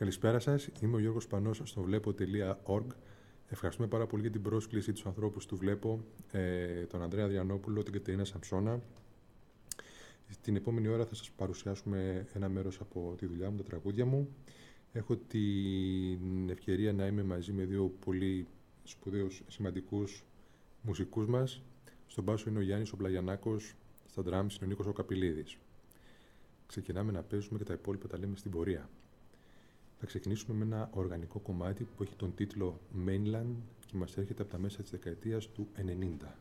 Καλησπέρα σας. Είμαι ο Γιώργος Πανός στο βλέπω.org. Ευχαριστούμε πάρα πολύ για την πρόσκληση τους ανθρώπους του Βλέπω, ε, τον Ανδρέα Διανόπουλο, την Κατερίνα Σαμψώνα. Την επόμενη ώρα θα σας παρουσιάσουμε ένα μέρος από τη δουλειά μου, τα τραγούδια μου. Έχω την ευκαιρία να είμαι μαζί με δύο πολύ σπουδαίους, σημαντικούς μουσικούς μας. Στον μπάσο είναι ο Γιάννης ο Πλαγιανάκος, στα drums είναι ο Νίκος ο Καπηλίδης. Ξεκινάμε να παίζουμε και τα υπόλοιπα τα λέμε στην πορεία. Θα ξεκινήσουμε με ένα οργανικό κομμάτι που έχει τον τίτλο Mainland και μας έρχεται από τα μέσα της δεκαετίας του 90.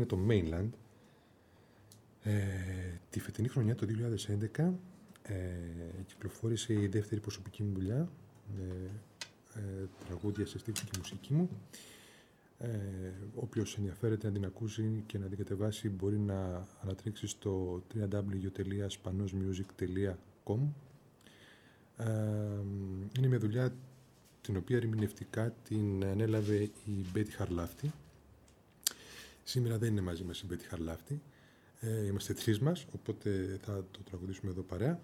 Ήταν το Mainland. Ε, τη φετινή χρονιά, το 2011, ε, κυκλοφόρησε η δεύτερη προσωπική μου δουλειά, ε, ε, τραγούδια σε στίχους και μουσική μου. Ε, όποιος ενδιαφέρεται να την ακούσει και να την κατεβάσει μπορεί να ανατρέξει στο www.spanosmusic.com ε, Είναι μια δουλειά την οποία ερμηνευτικά την ανέλαβε η Μπέτη Χαρλάφτη Σήμερα δεν είναι μαζί μας η Μπέτη Χαρλάφτη. Ε, είμαστε τρεις μας, οπότε θα το τραγουδήσουμε εδώ παρέα.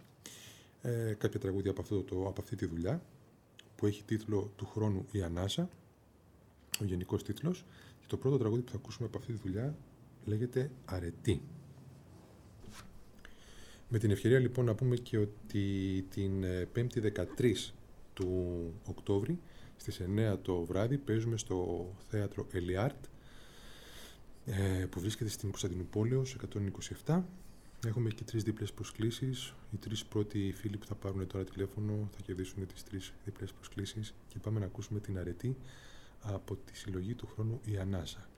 Ε, κάποια τραγούδια από, αυτό το, από αυτή τη δουλειά που έχει τίτλο «Του χρόνου η Ανάσα», ο γενικός τίτλος. Και το πρώτο τραγούδι που θα ακούσουμε από αυτή τη δουλειά λέγεται «Αρετή». Με την ευκαιρία λοιπόν να πούμε και ότι την 5η ε, 13 του Οκτώβρη στις 9 το βράδυ παίζουμε στο θέατρο Ελιάρτ ε, που βρίσκεται στην Κωνσταντινούπολεω 127. Έχουμε και τρεις δίπλες προσκλήσεις. Οι τρεις πρώτοι φίλοι που θα πάρουν τώρα τηλέφωνο θα κερδίσουν τις τρεις δίπλες προσκλήσεις και πάμε να ακούσουμε την αρετή από τη συλλογή του χρόνου «Η Ανάσα».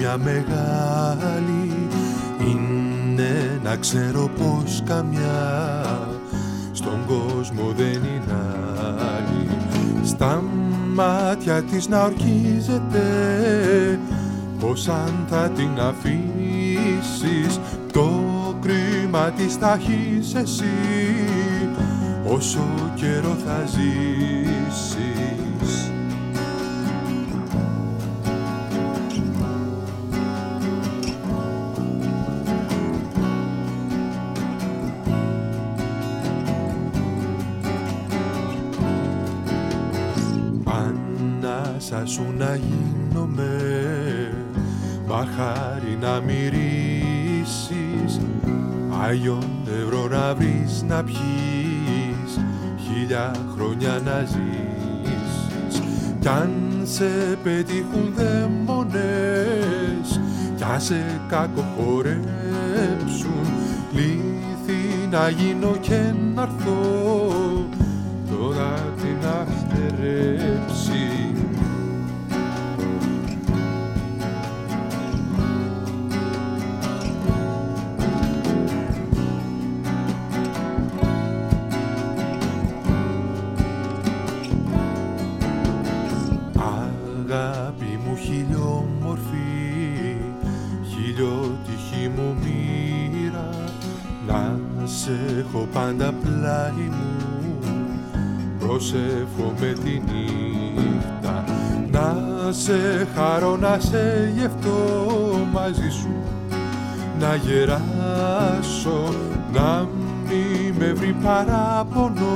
Μια μεγάλη είναι να ξέρω πως καμιά. Στον κόσμο δεν είναι άλλη. Στα μάτια της να ορκίζεται. Πως αν θα την αφήσεις το κρίμα της θα έχεις εσύ. Όσο καιρό θα ζήσεις χάρη να μυρίσεις Άγιον ευρώ να βρεις να πιείς Χίλια χρόνια να ζήσεις. Κι αν σε πετύχουν δαίμονες Κι αν σε κακοχωρέψουν Λύθη να γίνω και να Το πάντα πλάι μου. Προσεύχομαι τη νύχτα να σε χαρώ, να σε γευτώ μαζί σου. Να γεράσω, να μη με βρει παράπονο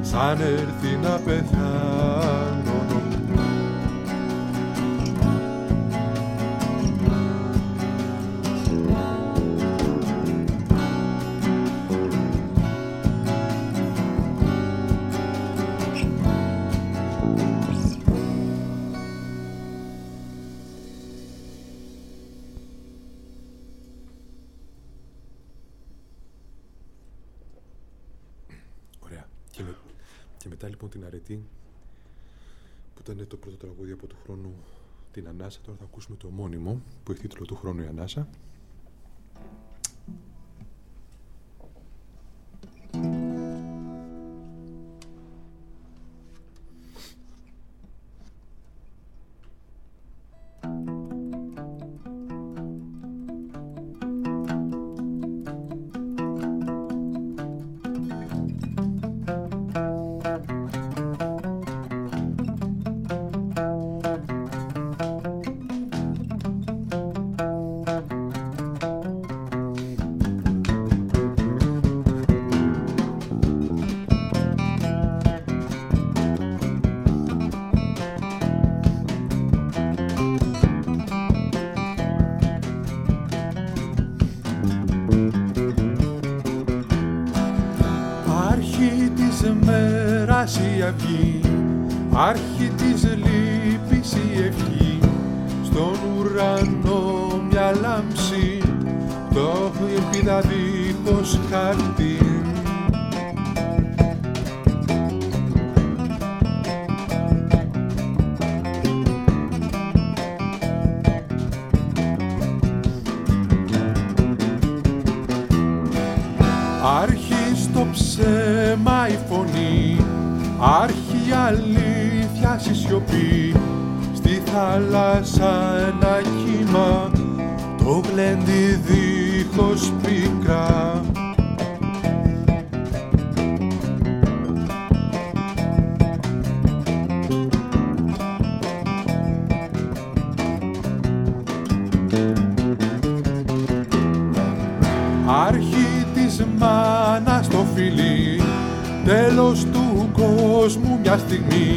σαν έρθει να πεθάνω ήταν το πρώτο τραγούδι από του χρόνου την Ανάσα. Τώρα θα ακούσουμε το μόνιμο που έχει τίτλο του χρόνου η Ανάσα. ψέμα η φωνή. Άρχη αλήθεια στη σιωπή. Στη θάλασσα ένα κύμα. Το γλέντι δίχως πικρά. trusting me.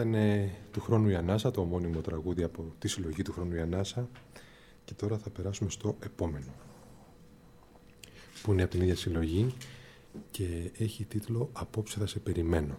Ήταν ε, του χρόνου η Ανάσα, το ομώνυμο τραγούδι από τη συλλογή του χρόνου η Ανάσα και τώρα θα περάσουμε στο επόμενο που είναι από την ίδια συλλογή και έχει τίτλο «Απόψε θα σε περιμένω».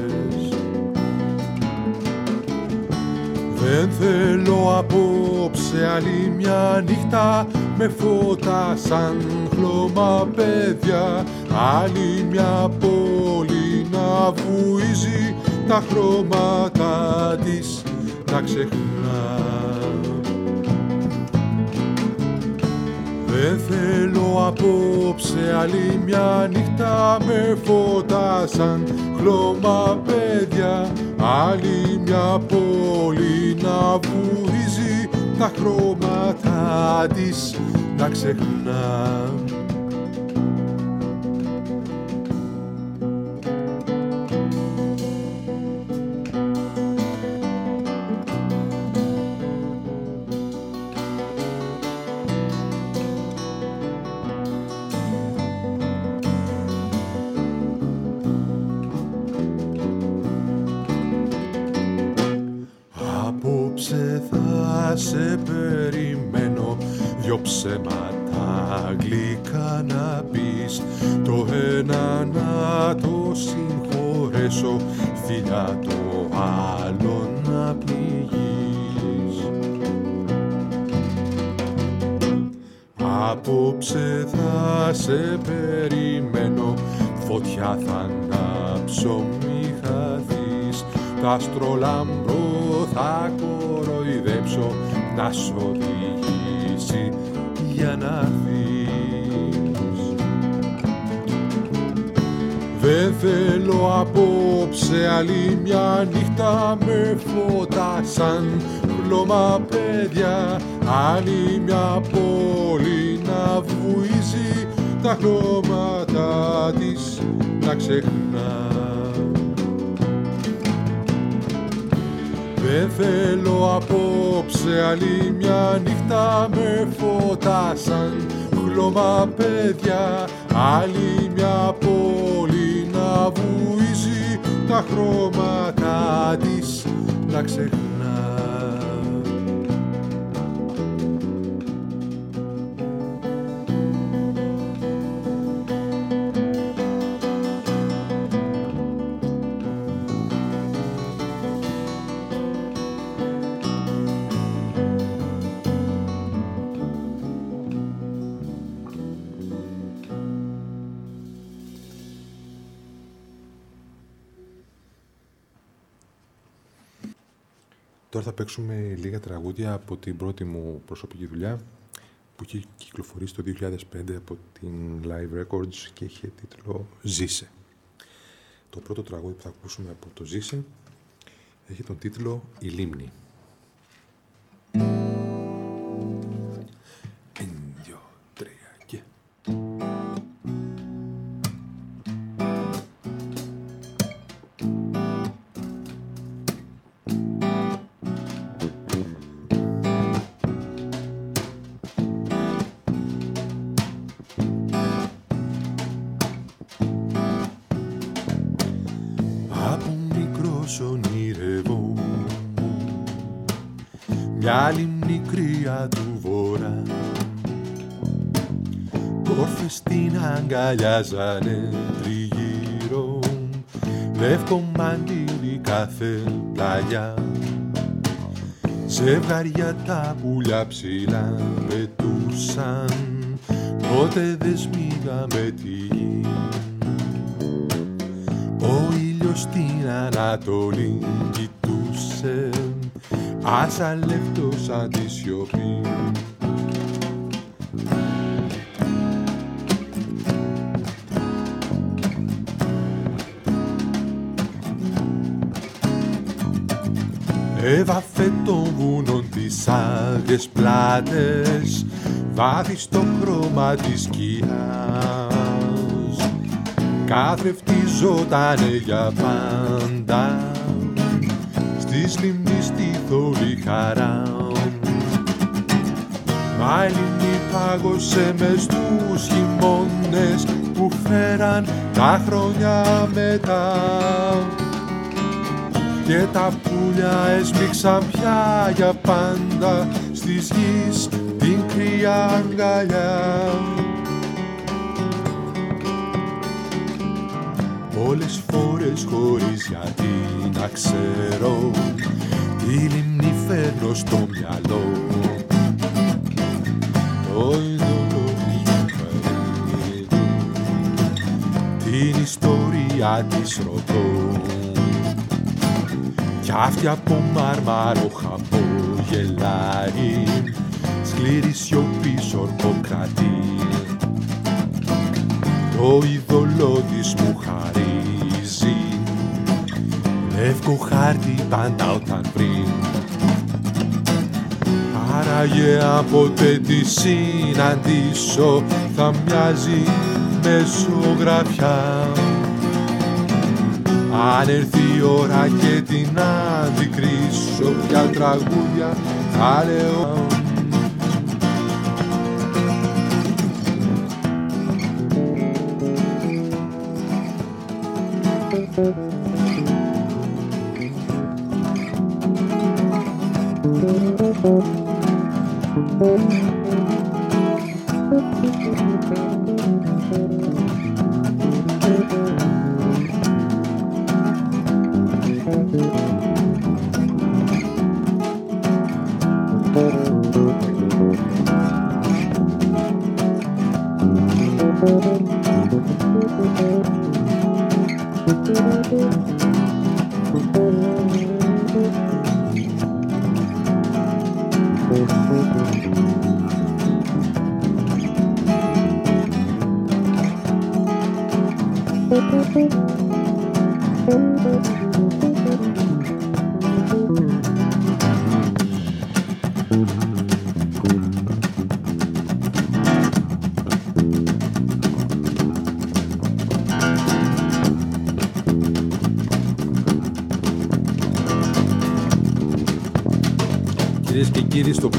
μια νύχτα με φώτα σαν χλώμα παιδιά. Άλλη μια πόλη να βουίζει τα χρώματα της. Να ξεχνά. Δεν θέλω απόψε άλλη μια νύχτα. Με φώτα σαν χλώμα παιδιά. Άλλη μια πόλη να βουίζει τα χρώματα της να ξεχνά ψέματα γλυκά να πεις. Το ένα να το συγχωρέσω. Φιλιά το άλλο να πνιγείς Απόψε θα σε περιμένω. Φωτιά θα ανάψω. μη χαθείς τα αστρολαμπρό θα κοροϊδέψω να σ' οδηγήσει για να Δεν θέλω απόψε άλλη μια νύχτα με φώτα σαν χλώμα παιδιά άλλη μια πόλη να βουίζει τα χρώματα της να ξεχνά Δεν θέλω απόψε άλλη μια νύχτα με φώτα σαν χλώμα παιδιά άλλη μια πόλη να βουίζει τα χρώματα της. Να ξεχνά θα παίξουμε λίγα τραγούδια από την πρώτη μου προσωπική δουλειά που έχει κυκλοφορήσει το 2005 από την Live Records και είχε τίτλο «Ζήσε». Το πρώτο τραγούδι που θα ακούσουμε από το «Ζήσε» έχει τον τίτλο «Η Λίμνη». Άλλη μικρία του βορρά. Κόρφες την αγκαλιάζανε τριγύρω Λεύκο μαντήλι κάθε πλάγια. Ζευγαριά τα πουλιά ψηλά πετούσαν Πότε δεν σμίγαμε τη γη. Ο ήλιος στην Ανατολή κοιτούσε Άσαλευτος σαν τη σιωπή Έβαφε το βουνό τις άγιες πλάτες βάθη στο χρώμα της σκιάς. Καθρεφτιζότανε για πάντα στις λιμνή στη θόλη χαρά Μα η πάγωσε μες τους χειμώνες που φέραν τα χρόνια μετά και τα πουλιά έσμιξαν πια για πάντα στις γης την κρύα αγκαλιά. Όλες φορές χωρίς γιατί να ξέρω τη λίμνη φέρνω στο μυαλό. Το είδωλο την ιστορία της ρωτώ. Κι αυτή από μάρμαρο χαμόγελάει Σκληρή σιωπή σορκοκρατεί Το είδωλό της μου χαρίζει Λεύκο χάρτη πάντα όταν βρει Άραγε ποτέ τη συναντήσω Θα μοιάζει μεσογραφιά αν έρθει η ώρα και την αντικρίσω Ποια τραγούδια θα λέω. κύριοι στο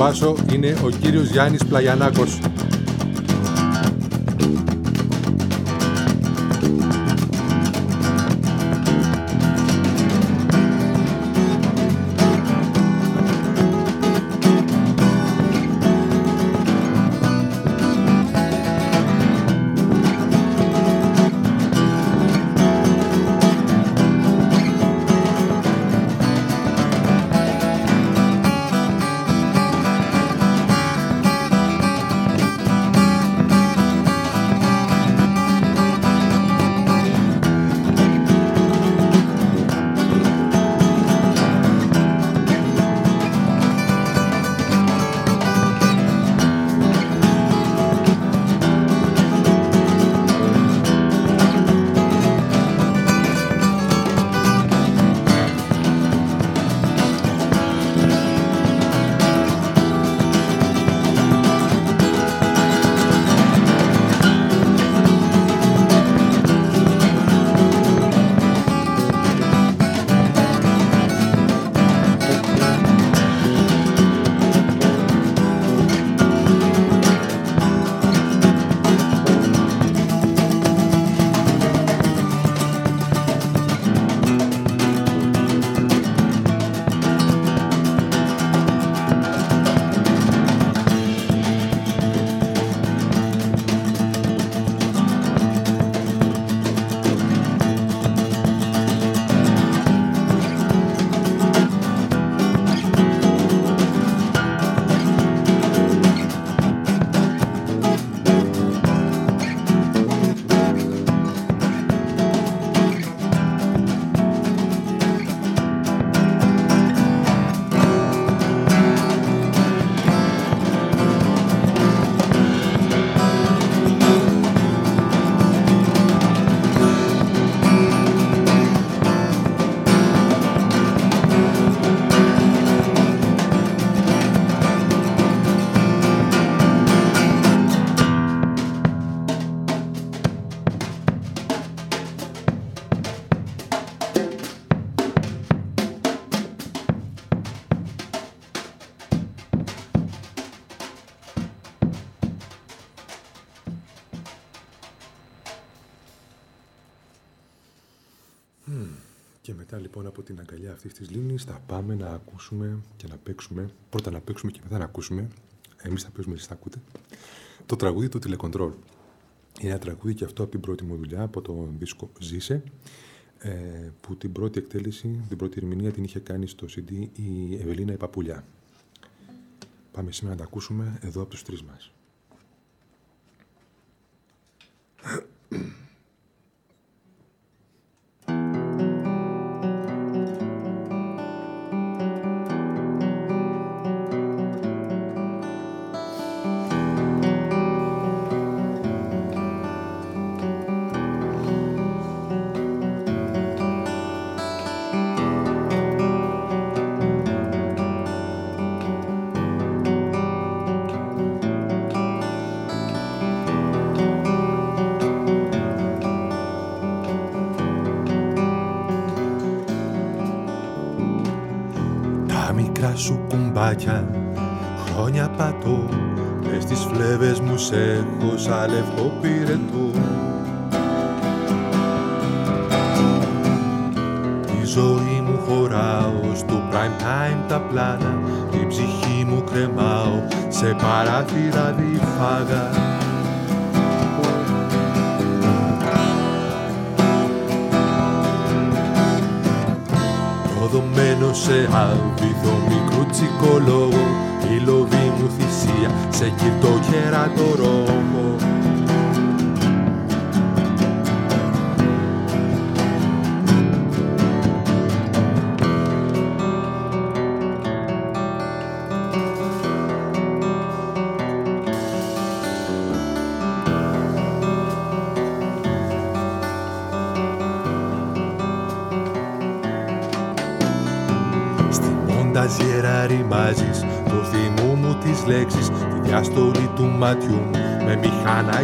Πάσο είναι ο κύριος Γιάννης Πλαγιανάκος. Αυτή της λίμνης θα πάμε να ακούσουμε και να παίξουμε. Πρώτα να παίξουμε και μετά να ακούσουμε. Εμείς θα παίζουμε, εσείς θα ακούτε. Το τραγούδι του τηλεκοντρόλ. Είναι ένα τραγούδι και αυτό από την πρώτη μου δουλειά, από το δίσκο Ζήσε, ε, που την πρώτη εκτέλεση, την πρώτη ερμηνεία την είχε κάνει στο CD η Ευελίνα Επαπουλιά. Πάμε σήμερα να τα ακούσουμε εδώ από τους τρεις μας.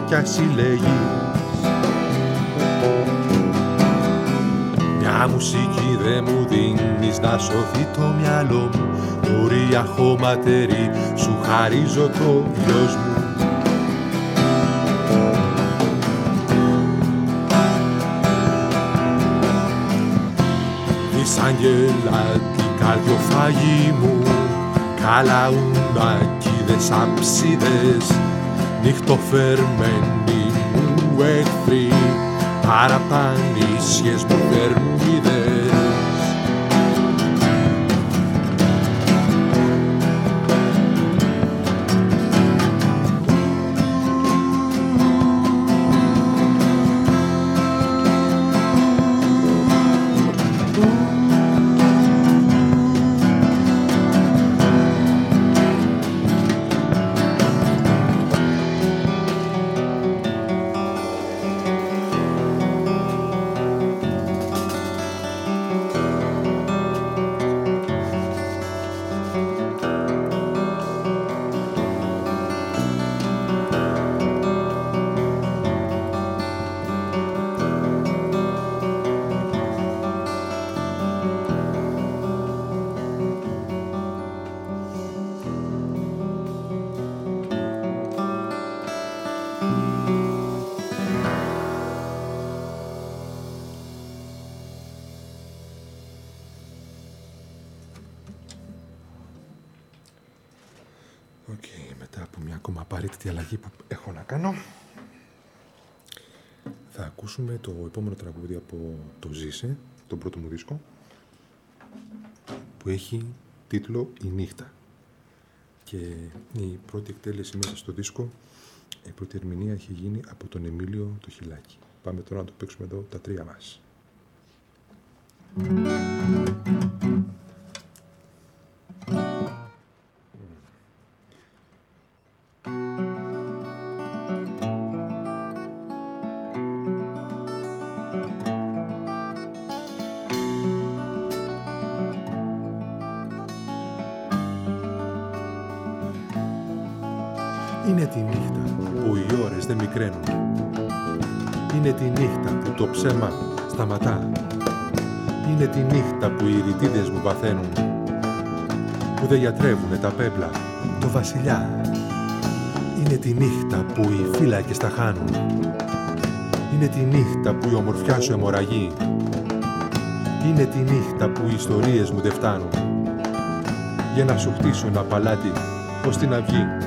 Μηχανάκια συλλέγει Μια μουσική δε μου δίνεις να σωθεί το μυαλό μου. Ωρία χωματερή σου χαρίζω το γιος μου. Δυσαγγελά την καρδιοφάγη μου Καλά αψίδες, αψίδες νυχτοφερμένοι μου εχθροί παραπανήσιες μου θερμίδες το τον πρώτο μου δίσκο, που έχει τίτλο «Η νύχτα». Και η πρώτη εκτέλεση μέσα στο δίσκο, η πρώτη ερμηνεία έχει γίνει από τον Εμίλιο το Χιλάκι. Πάμε τώρα να το παίξουμε εδώ τα τρία μας. Είναι τη νύχτα που το ψέμα σταματά. Είναι τη νύχτα που οι ρητίδες μου παθαίνουν. Που δεν γιατρεύουνε τα πέμπλα, το βασιλιά. Είναι τη νύχτα που οι φύλακες τα χάνουν. Είναι τη νύχτα που η ομορφιά σου αιμορραγεί. Είναι τη νύχτα που οι ιστορίες μου δεν φτάνουν για να σου χτίσω ένα παλάτι ως την αυγή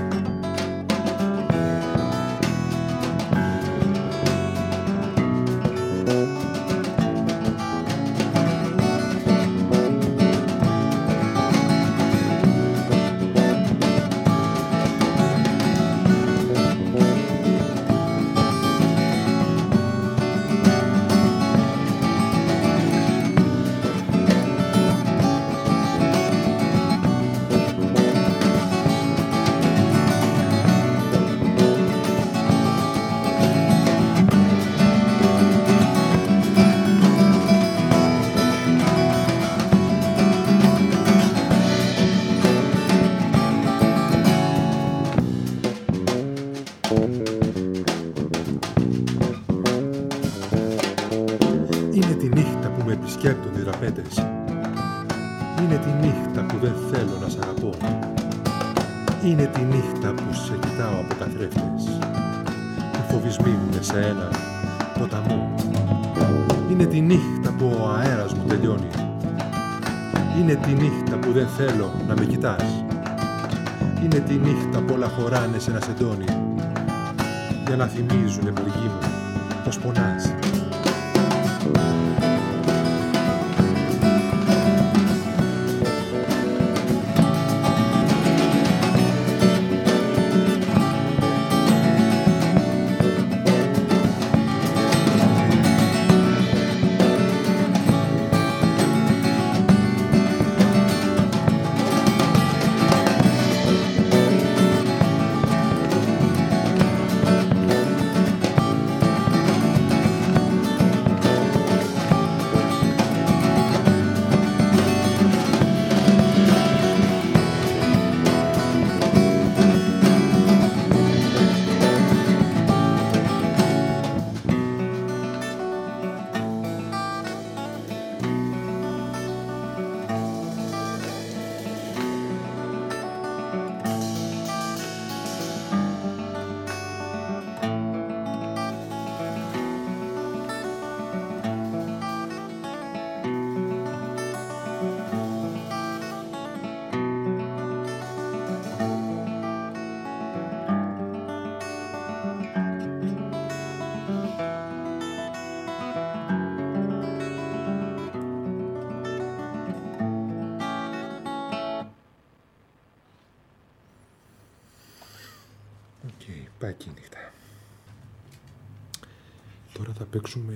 παίξουμε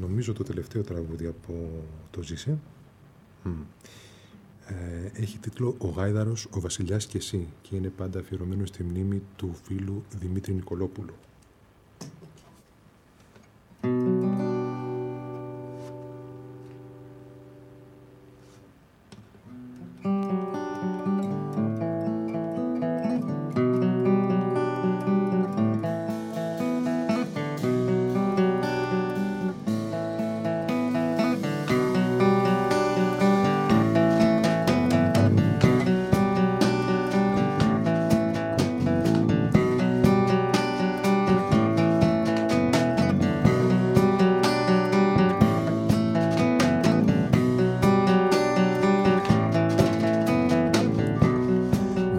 νομίζω το τελευταίο τραγούδι από το Ζήσε. Ε, έχει τίτλο «Ο Γάιδαρος, ο Βασιλιάς και εσύ» και είναι πάντα αφιερωμένο στη μνήμη του φίλου Δημήτρη Νικολόπουλου.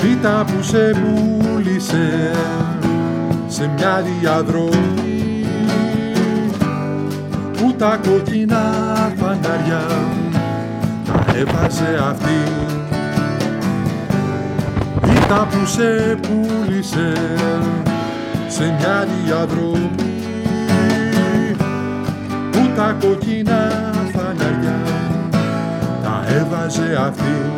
πίτα που σε πούλησε σε μια διαδρομή. Που τα κοκκινά φανάρια τα έβαζε αυτή. Πίτα που σε πούλησε σε μια διαδρομή. Που τα κοκκινά φαναριά τα έβαζε αυτή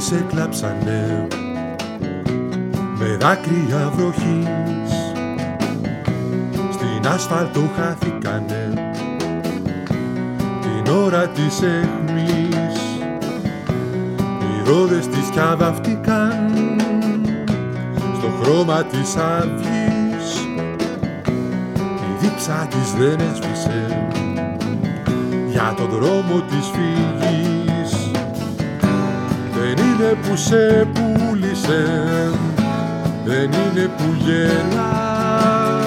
μάτια της έκλαψανε με δάκρυα βροχής. Στην άσφαλτο χάθηκανε την ώρα της αιχμής. Οι ρόδες της κι αβαυτήκαν στο χρώμα της αυγής. Η δίψα της δεν έσβησε για τον δρόμο της φυγής δεν είναι που σε πούλησε δεν είναι που γελά.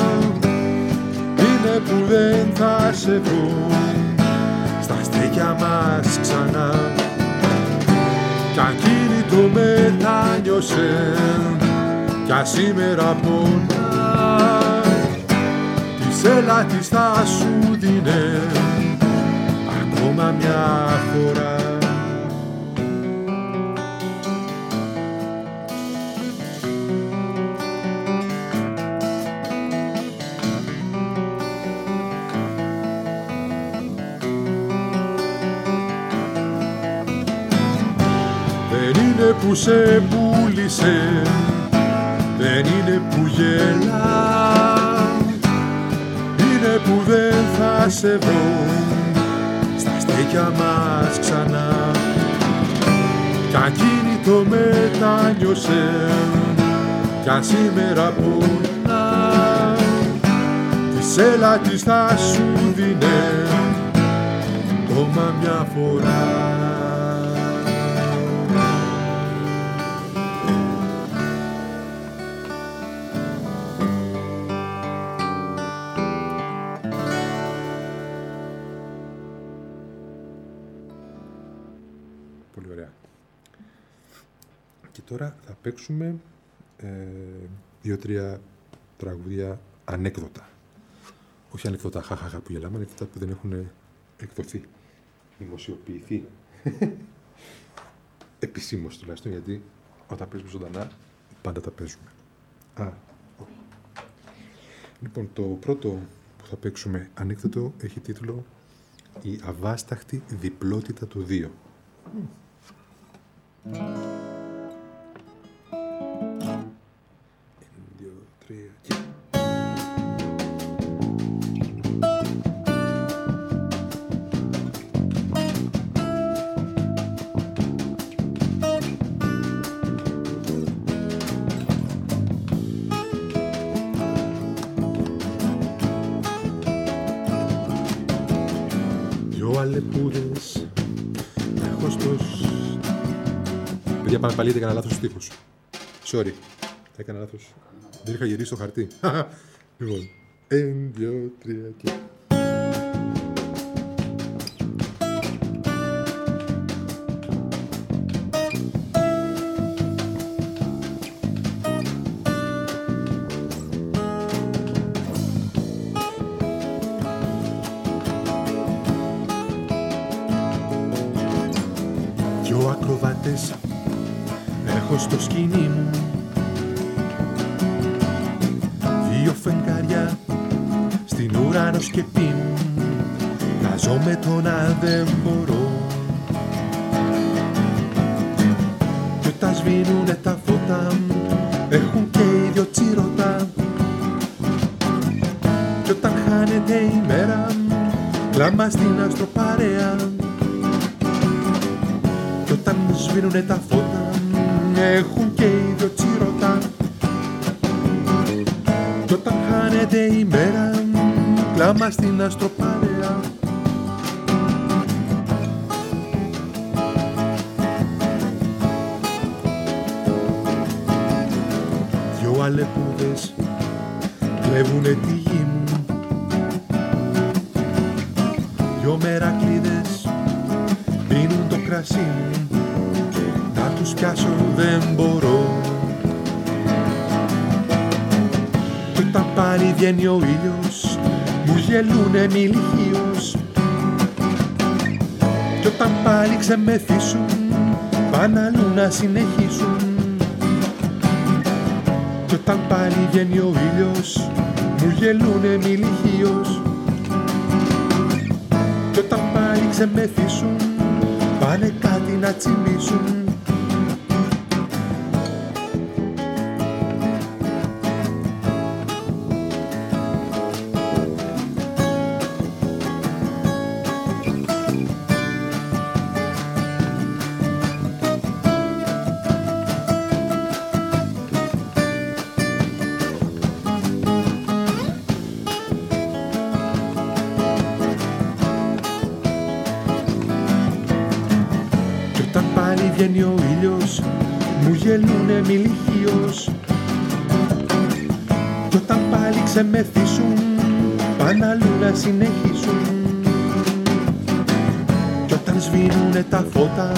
Είναι που δεν θα σε βρω στα στέκια μας ξανά. Κι ακίνητο μετάνιωσε κι ας σήμερα πονά. Της σέλα της θα σου δίνε που σε πούλησε δεν είναι που γελά. Είναι που δεν θα σε βρω στα στέκια μας ξανά. Κι ακίνητο μετάνιωσε κι αν σήμερα πονά της σέλα της θα σου δίνε ακόμα μια φορά τώρα θα παίξουμε ε, δύο-τρία τραγουδία ανέκδοτα. Όχι ανέκδοτα χαχαχα που γελάμε, ανέκδοτα που δεν έχουν εκδοθεί, δημοσιοποιηθεί. Επισήμως τουλάχιστον, γιατί όταν παίζουμε ζωντανά πάντα τα παίζουμε. Α, όχι. Λοιπόν, το πρώτο που θα παίξουμε ανέκδοτο έχει τίτλο «Η αβάσταχτη διπλότητα του δύο». πάλι έκανα λάθος τύπου. Sorry. Έκανα λάθος. Δεν είχα γυρίσει το χαρτί. λοιπόν. Ένα, δύο, τρία και. Ξεμεθύσουν πάνε αλλού να συνεχίσουν. Κι όταν πάλι βγαίνει ο ήλιος μου γελούνε μιληχίως κι όταν πάλι ξεμεθύσουν πάνε κάτι να τσιμήσουν στέλνουνε μιλιχίως κι όταν πάλι ξεμεθύσουν πάνε αλλού να συνεχίσουν. Κι όταν σβήνουνε τα φώτα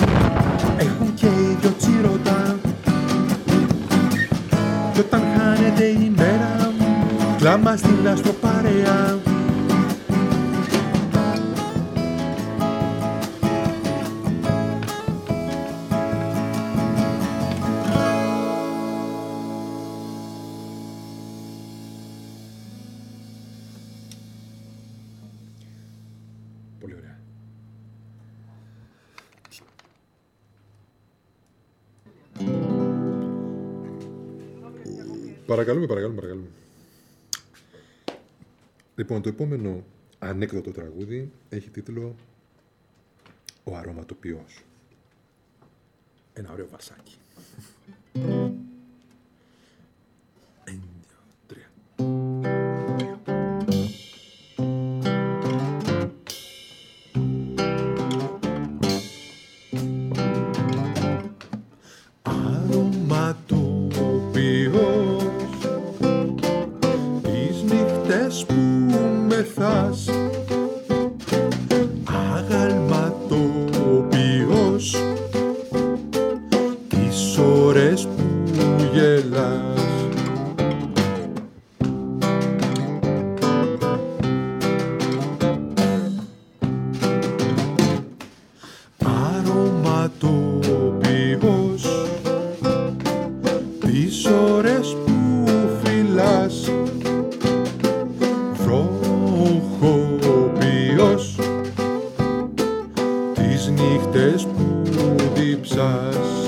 έχουν και ίδιο τσιρότα. Κι όταν χάνεται η μέρα κλάμα στην αστροπαρέα Παρακαλούμε, παρακαλούμε, παρακαλούμε. Λοιπόν, το επόμενο ανέκδοτο τραγούδι έχει τίτλο «Ο αρωματοποιός». Ένα ωραίο βασάκι. keeps us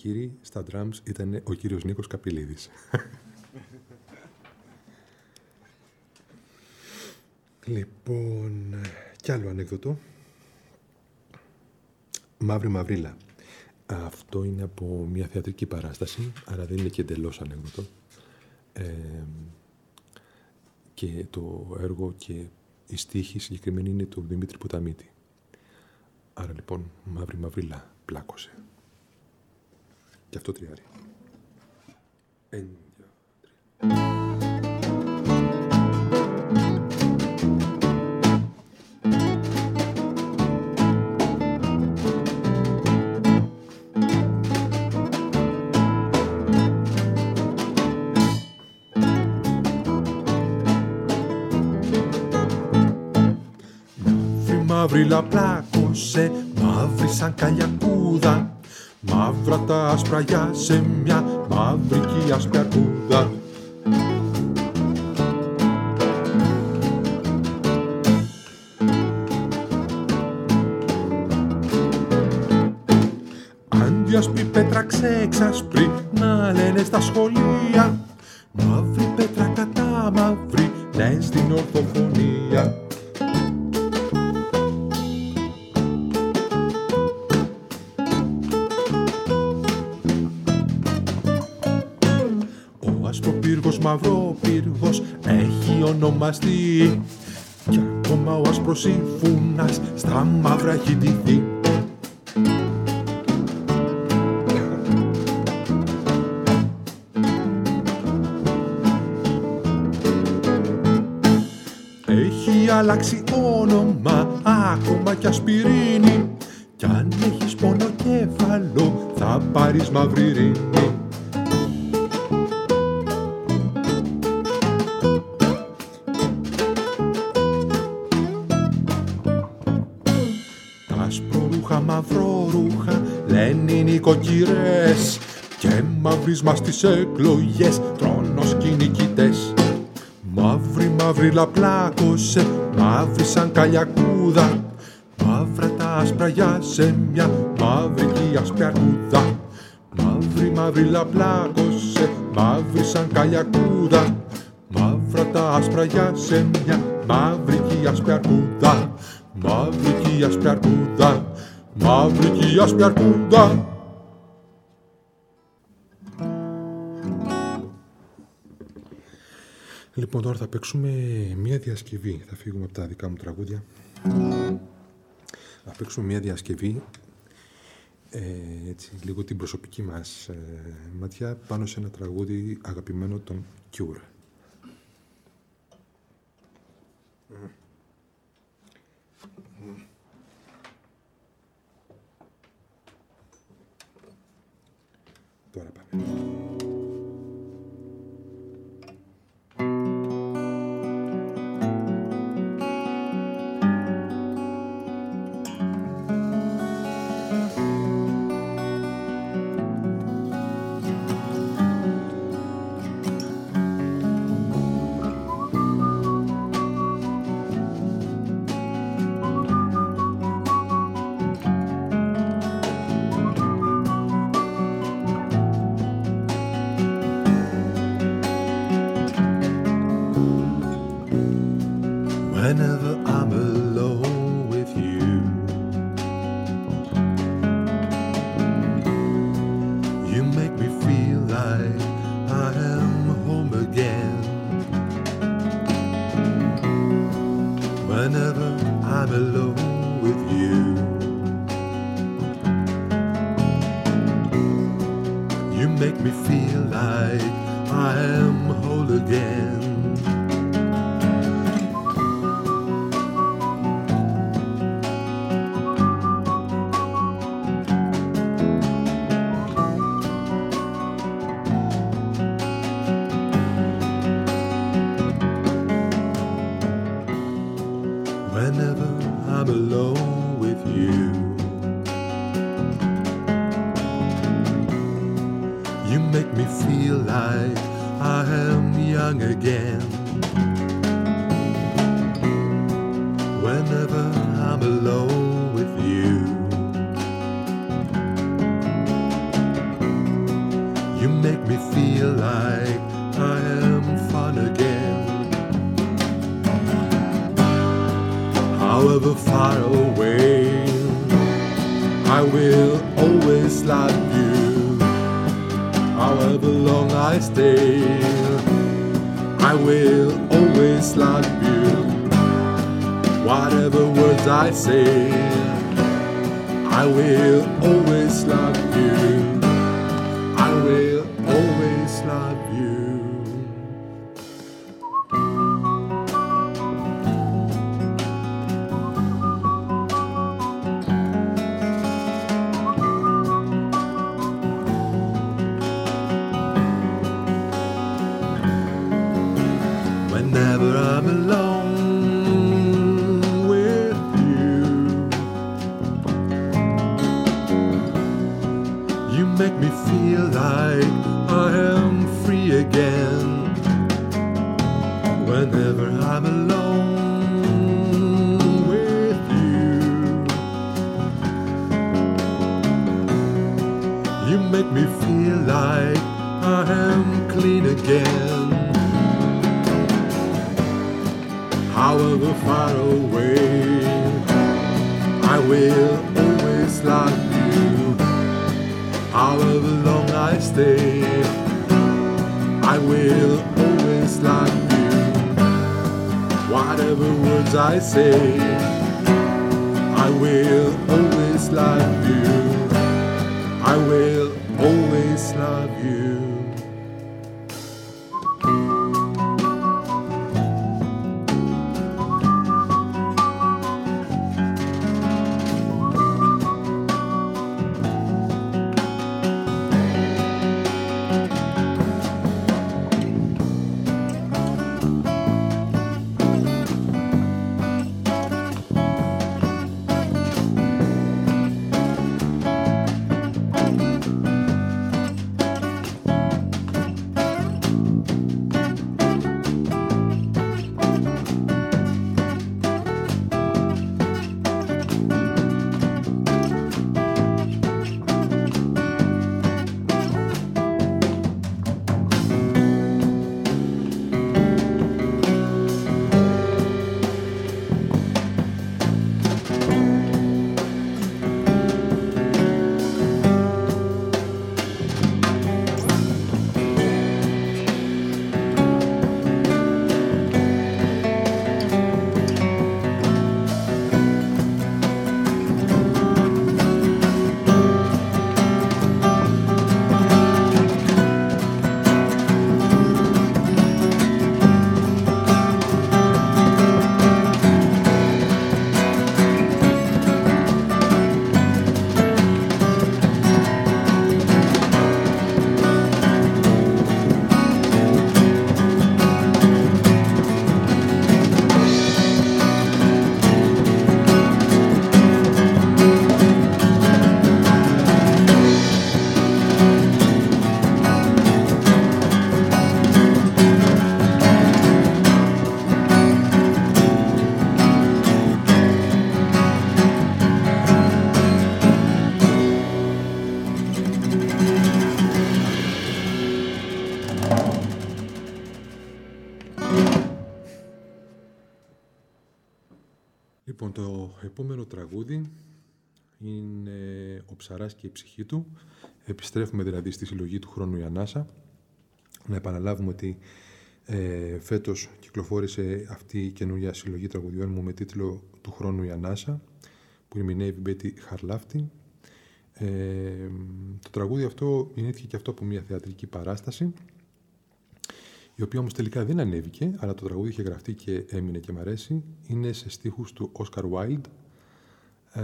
κύριοι, στα drums ήταν ο κύριος Νίκος Καπηλίδης. λοιπόν, κι άλλο ανέκδοτο. Μαύρη Μαυρίλα. Αυτό είναι από μια θεατρική παράσταση, άρα δεν είναι και εντελώς ανέκδοτο. Ε, και το έργο και η στίχη συγκεκριμένη είναι του Δημήτρη Ποταμίτη. Άρα λοιπόν, Μαύρη Μαυρίλα πλάκωσε. Και αυτό τριάρι. Ένα, Μαύρη πλάκωσε, μαύρη σαν καλιακούδα Μαύρα τα άσπρα σε μια μαύρικη άσπρη αρκούδα. Αντιασπή πέτρα ξέξασπρη να λένε στα σχολεία Μαύρη έχει ονομαστεί. Κι ακόμα ο άσπρος συμφούνας στα μαύρα έχει ντυθεί. Έχει αλλάξει όνομα ακόμα κι ασπιρίνη. Κι αν έχεις πόνο κέφαλο θα πάρεις μαύρη μαύρισμα στις εκλογές τρώνος κυνηγητές. Μαύρη μαύρη λαπλάκωσε, μαύρη σαν καλιακούδα. Μαύρα τα άσπρα για σε μια μαύρη άσπρη αρκούδα. Μαύρη μαύρη λαπλάκωσε, μαύρη σαν καλιακούδα. Μαύρα τα άσπρα για σε μια μαύρη άσπρη αρκούδα. Μαύρη άσπρη αρκούδα. Μαύρη άσπρη αρκούδα Λοιπόν, τώρα θα παίξουμε μία διασκευή. Θα φύγουμε από τα δικά μου τραγούδια. Θα παίξουμε μία διασκευή, ε, έτσι, λίγο την προσωπική μας ε, ματιά, πάνω σε ένα τραγούδι αγαπημένο των Cure. Τώρα πάμε. «Ο Ψαράς και η ψυχή του». Επιστρέφουμε δηλαδή στη συλλογή του χρόνου η Ανάσα. Να επαναλάβουμε ότι ε, φέτος κυκλοφόρησε αυτή η καινούργια συλλογή τραγουδιών μου με τίτλο «Του χρόνου η Ανάσα» που ερμηνεύει η Μπέτη Χαρλάφτη. Ε, το τραγούδι αυτό γεννήθηκε και αυτό από μια θεατρική παράσταση η οποία όμως τελικά δεν ανέβηκε, αλλά το τραγούδι είχε γραφτεί και έμεινε και μ' αρέσει. Είναι σε στίχους του Oscar Wilde. Ε,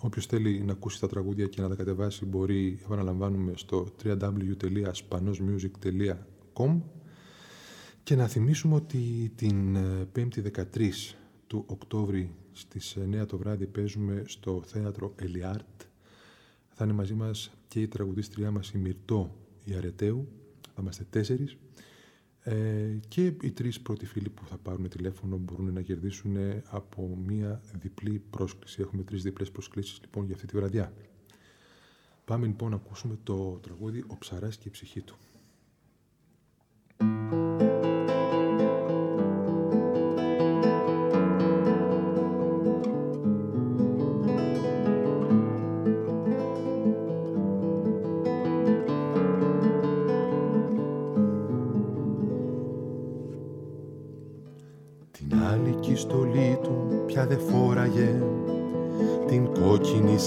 όποιος θέλει να ακούσει τα τραγούδια και να τα κατεβάσει μπορεί, επαναλαμβάνουμε, στο www.spanosmusic.com και να θυμίσουμε ότι την 5η 13 του Οκτώβρη στις 9 το βράδυ παίζουμε στο θέατρο Ελιάρτ. Θα είναι μαζί μας και η τραγουδίστριά μας η Μυρτώ Ιαρετέου. Θα είμαστε τέσσερις. Ε, και οι τρεις πρώτοι φίλοι που θα πάρουν τηλέφωνο μπορούν να κερδίσουν από μία διπλή πρόσκληση. Έχουμε τρεις διπλές προσκλήσεις λοιπόν για αυτή τη βραδιά. Πάμε λοιπόν να ακούσουμε το τραγούδι «Ο ψαράς και η ψυχή του».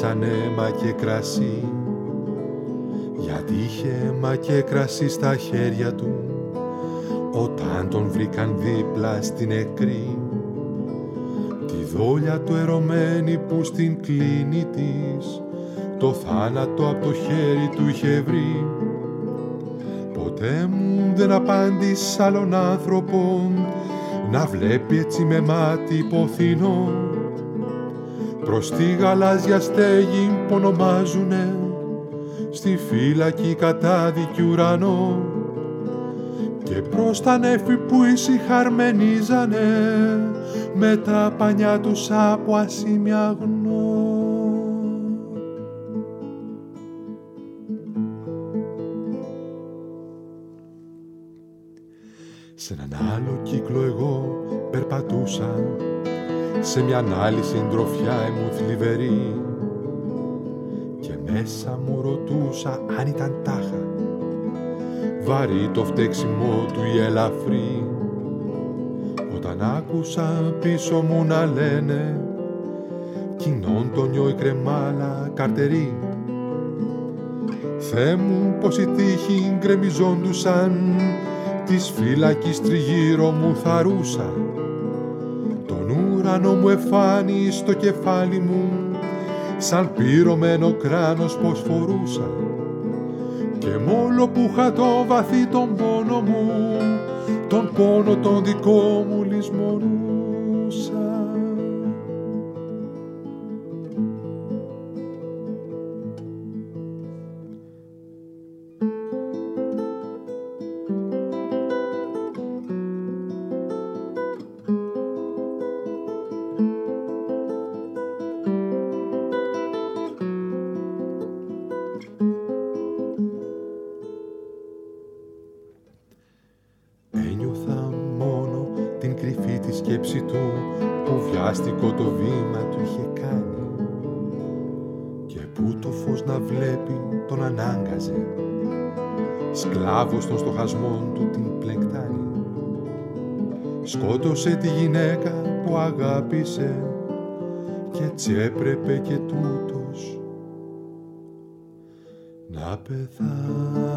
Σαν αίμα και κρασί. Γιατί είχε αίμα και κρασί στα χέρια του όταν τον βρήκαν δίπλα στην νεκρή. Τη δόλια του ερωμένη που στην κλίνη της το θάνατο από το χέρι του είχε βρει. Ποτέ μου δεν απάντησε άλλον άνθρωπο να βλέπει έτσι με μάτι ποθήνο προς τη γαλάζια στέγη που ονομάζουνε στη φύλακη κατάδικη ουρανό και προς τα νέφη που ησυχαρμενίζανε με τα πανιά τους από ασήμια γνώ. Σε μια άλλη συντροφιά μου θλιβερή. Και μέσα μου ρωτούσα αν ήταν τάχα. Βαρύ το φταίξιμό του η ελαφρύ. Όταν άκουσα πίσω μου να λένε κοινών το νιώ η κρεμάλα καρτερή Θεέ μου πως οι τύχοι γκρεμιζόντουσαν της φύλακης τριγύρω μου θαρούσα ουρανό μου εφάνει στο κεφάλι μου. Σαν πυρωμένο κράνος πως φορούσα και μόλο που είχα το βαθύ τον πόνο μου τον πόνο τον δικό μου λησμονούσα σκότωσε τη γυναίκα που αγάπησε και έτσι έπρεπε και τούτος να πεθάνει.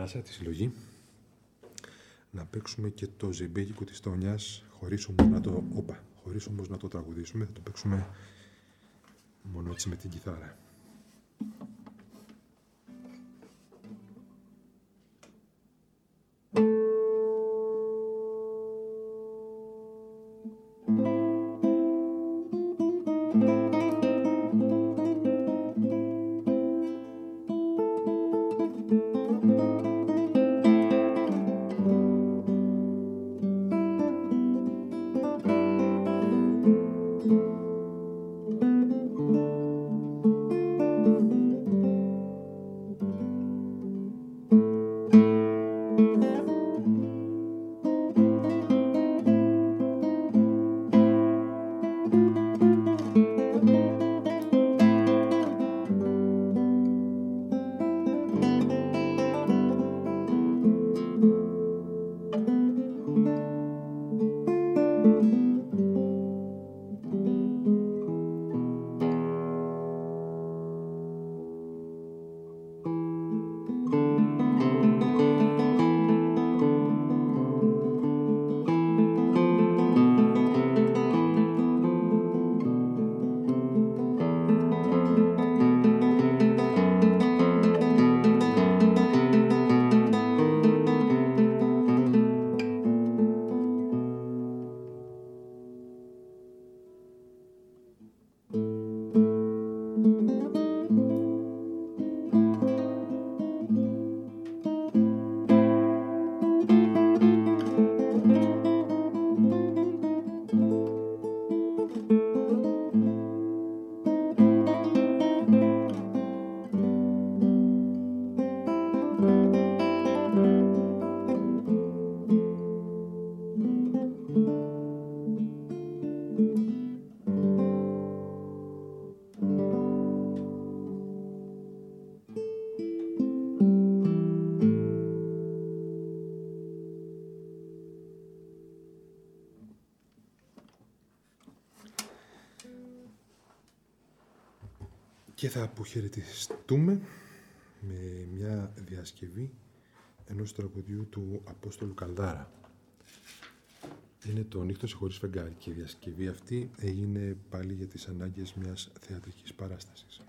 Θανάσα, τη συλλογή. Να παίξουμε και το ζεμπέγικο της Τόνιας, χωρίς όμως να το... Όπα, χωρίς όμως να το τραγουδήσουμε, θα το παίξουμε μόνο έτσι με την κιθάρα. Θα αποχαιρετιστούμε με μια διασκευή ενός τραγουδιού του Απόστολου Καλδάρα. Είναι το «Νύχτος χωρίς φεγγάρι» και η διασκευή αυτή έγινε πάλι για τις ανάγκες μιας θεατρικής παράστασης.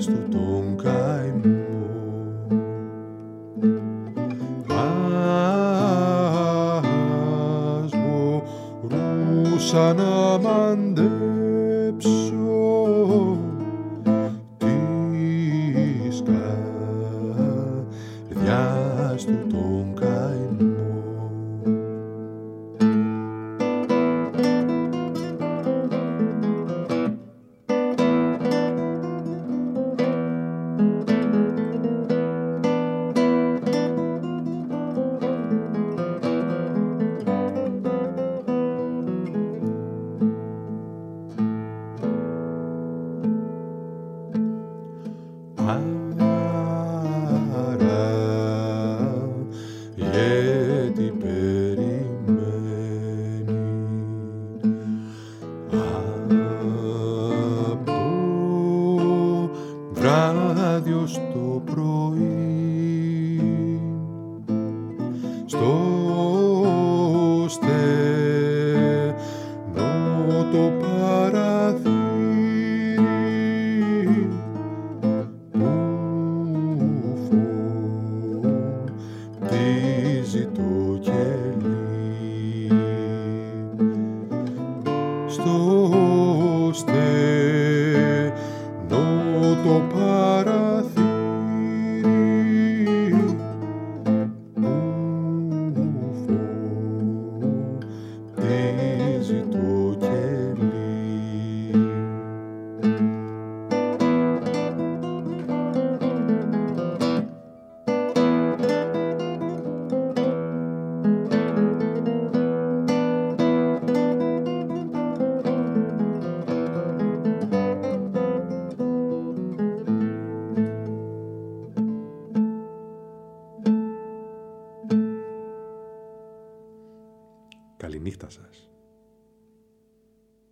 Στο